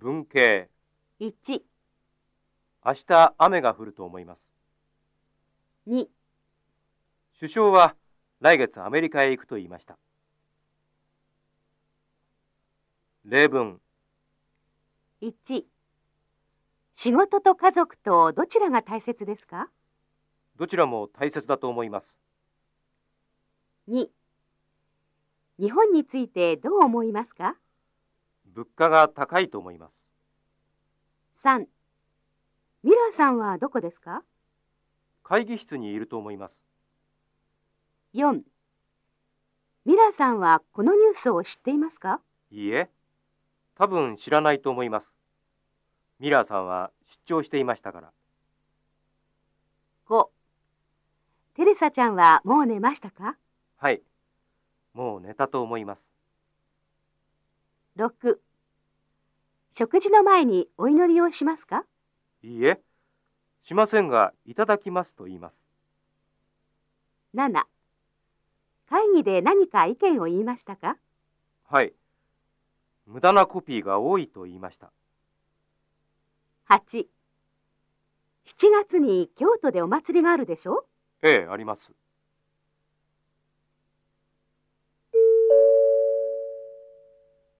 文系。1、明日雨が降ると思います。2、首相は来月アメリカへ行くと言いました。例文。1仕事と家族とどちらが大切ですか？どちらも大切だと思います。2日本についてどう思いますか？物価が高いと思います。3ミラーさんはどこですか？会議室にいると思います。4ミラーさんはこのニュースを知っていますか？いいえ、多分知らないと思います。ミラーさんは出張していましたから。5テレサちゃんはもう寝ましたか？はい。もう寝たと思います。6食事の前にお祈りをしますか？いいえ、しませんが、いただきますと言います。7会議で何か意見を言いましたか？はい。無駄なコピーが多いと言いました。8 7月に京都でお祭りがあるでしょ？ええ、あります。